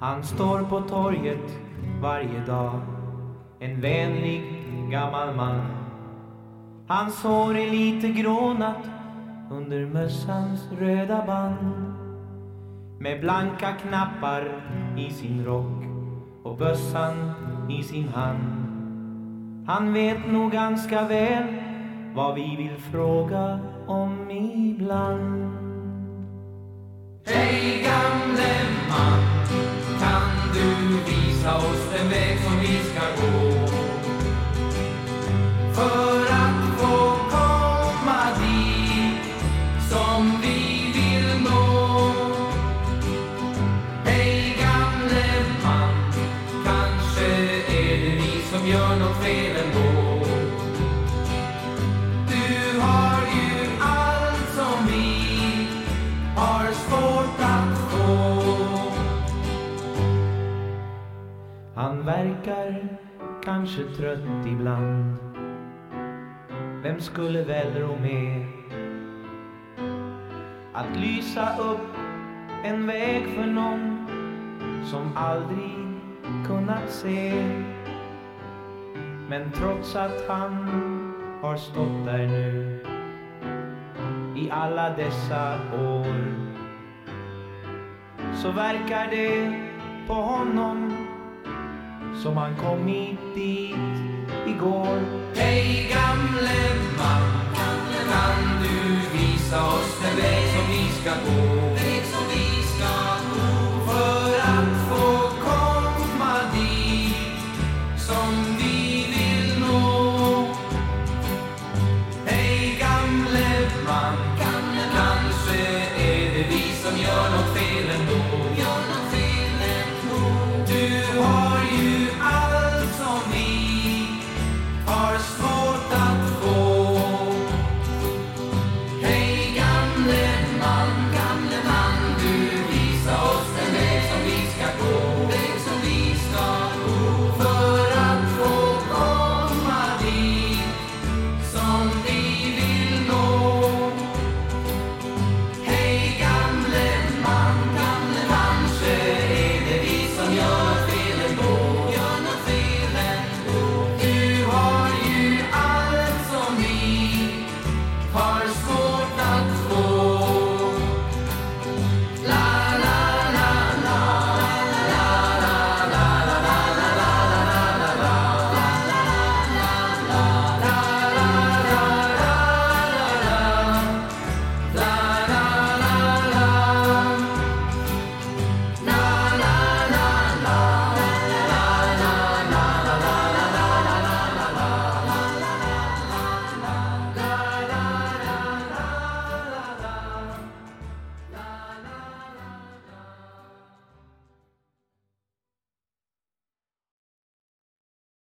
Han står på torget varje dag. En vänlig gammal man. Hans hår är lite grånat under mössans röda band. Med blanka knappar i sin rock och bössan i sin hand. Han vet nog ganska väl vad vi vill fråga om ibland. Hej gamle För att få komma dit som vi vill nå. Hej gamle man, kanske är det vi som gör något fel ändå. Du har ju allt som vi har svårt att få. Han verkar kanske trött ibland vem skulle väl rå med Att lysa upp en väg för någon som aldrig kunnat se? Men trots att han har stått där nu i alla dessa år så verkar det på honom som han kommit dit igår. Hej gamle man, kan du visa oss den väg som vi ska gå? Väg som vi ska gå. För att få komma dit som vi vill nå. Hej gamle man, kanske är det vi som gör något